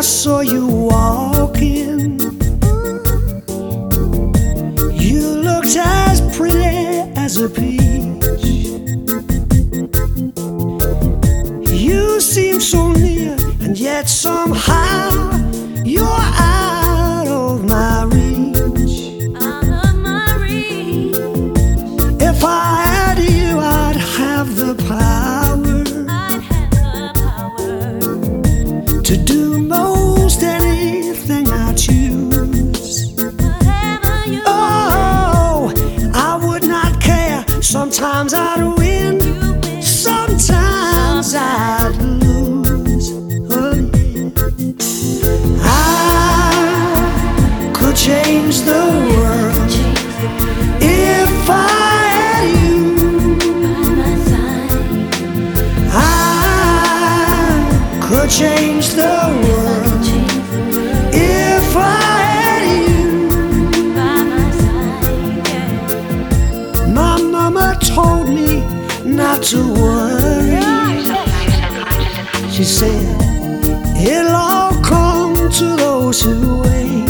I saw you walking, you looked as pretty as a peach. You seemed so near, and yet somehow. change the world if I had you by my side. My mama told me not to worry. She said, It'll all come to those who wait.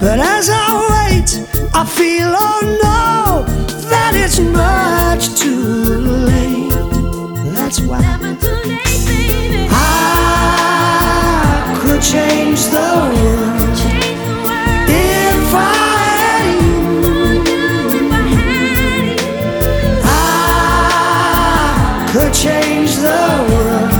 But as I wait, I feel unknown. change the world. If I had you, I could change the world.